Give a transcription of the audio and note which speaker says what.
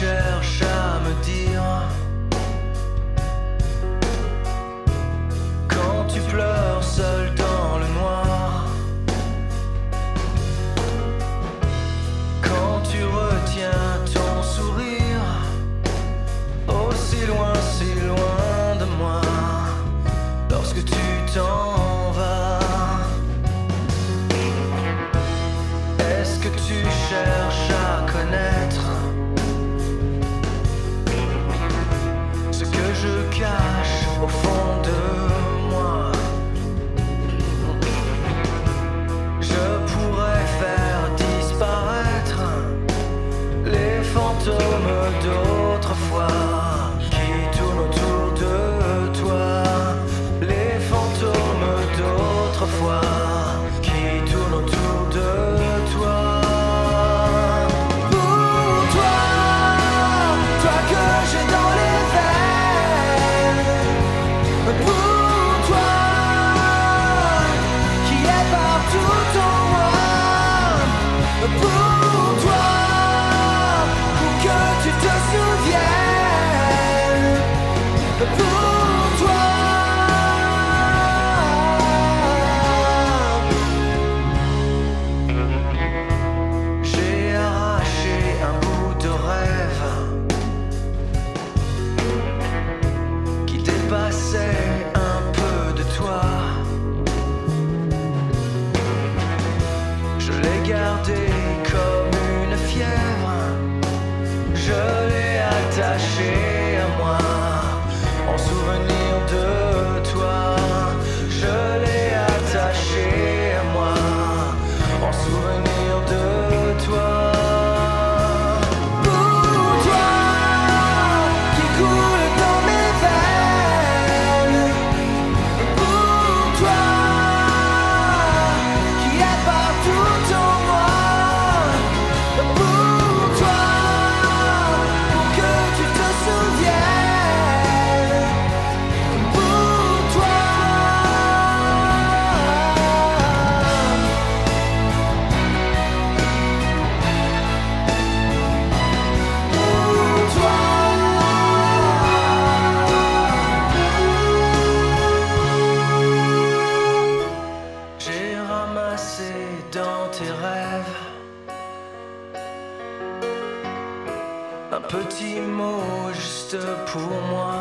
Speaker 1: cherche à me dire. 不 tes rêves. Un petit mot juste pour moi.